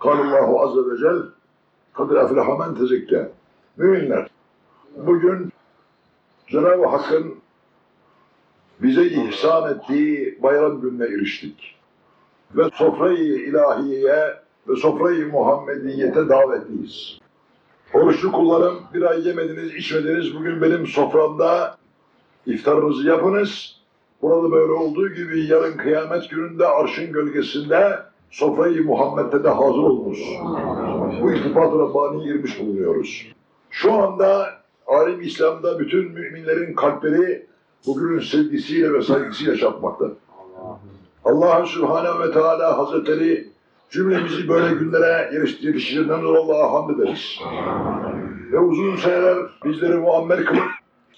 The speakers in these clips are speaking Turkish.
Allahu azze ve cel kadir efleha men tezekke. Müminler, bugün Cenab-ı Hakk'ın bize ihsan ettiği bayram gününe eriştik. Ve sofrayı ilahiyeye ve sofrayı Muhammediyete davetliyiz. Oruçlu kullarım bir ay yemediniz, içmediniz. Bugün benim soframda iftarınızı yapınız. Burada böyle olduğu gibi yarın kıyamet gününde arşın gölgesinde sofrayı Muhammed'de de hazır olmuş. Bu iltifat-ı Rabbani'ye girmiş bulunuyoruz. Şu anda alim İslam'da bütün müminlerin kalpleri bugünün sevgisiyle ve saygısıyla çarpmakta. Allah Subhanahu ve Teala Hazretleri cümlemizi böyle günlere yetiştirdiğinden dolayı Allah'a hamd ederiz. Ve uzun seneler bizleri muammer kılıp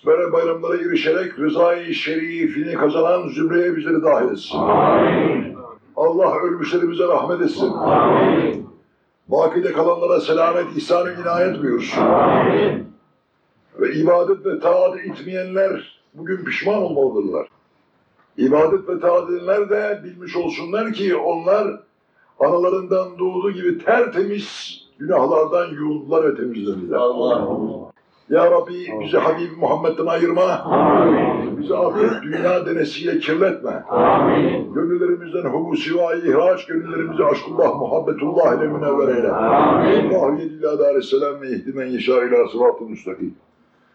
böyle bayramlara erişerek rızayı şerifini kazanan zümreye bizleri dahil etsin. Allah ölmüşlerimize rahmet etsin. Bakide kalanlara selamet, ihsan ve inayet buyursun. Ve ibadet ve taat etmeyenler bugün pişman olmalıdırlar. İbadet ve taat edenler de bilmiş olsunlar ki onlar analarından doğduğu gibi tertemiz günahlardan yuğuldular ve temizlendiler. Ya Rabbi bizi Habib Muhammed'den ayırma. Bizi ahiret dünya denesiyle kirletme. Gönüllerimizden hubu sivayı ihraç, gönüllerimizi aşkullah, muhabbetullah ile münevver eyle. Allahu yedillah dâresselam ve ihdimen yeşâ ilâ sıratı müstakim.